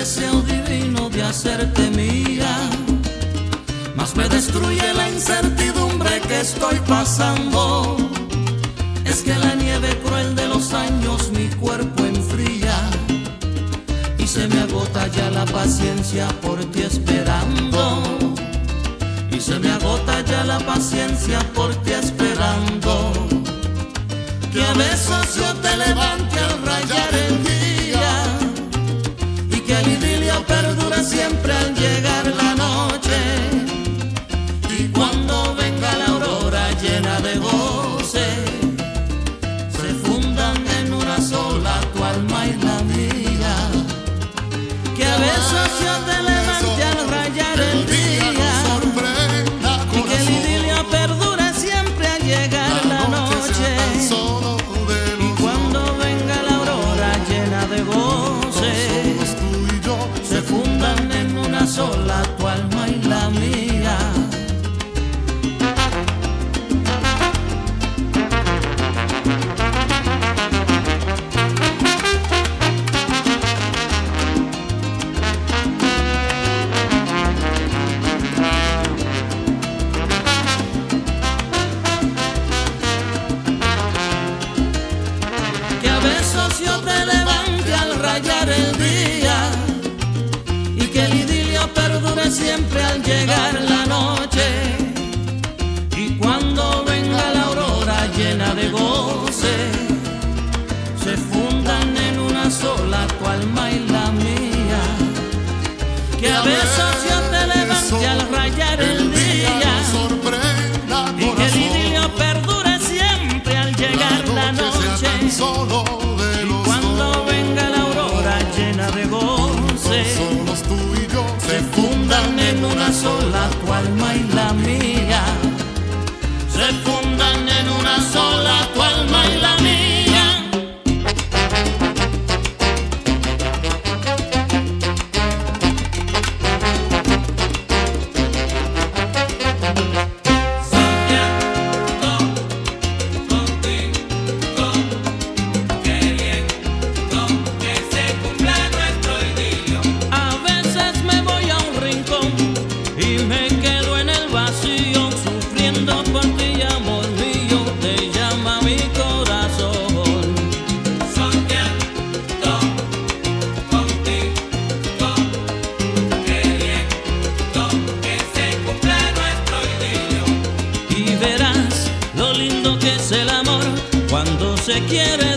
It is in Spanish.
deseo divino de hacerte mía, más me destruye la incertidumbre que estoy pasando. Es que la nieve cruel de los años mi cuerpo enfría y se me agota ya la paciencia por ti esperando. Y se me agota ya la paciencia por ti esperando. Que a veces yo te levanto siempre al llegar la noche. Y cuando venga la aurora llena de goce se fundan en una sola tu alma y la mía que a veces siempre se quiere